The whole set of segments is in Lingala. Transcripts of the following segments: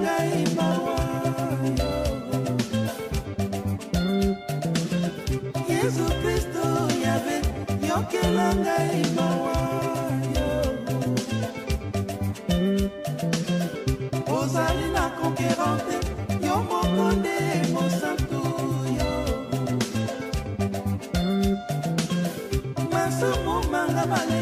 ngai mawa yesu kristo yabe yokela ngai mawa ozali na konkerante yo moko nde mosantu yo masumu manga bale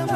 Manga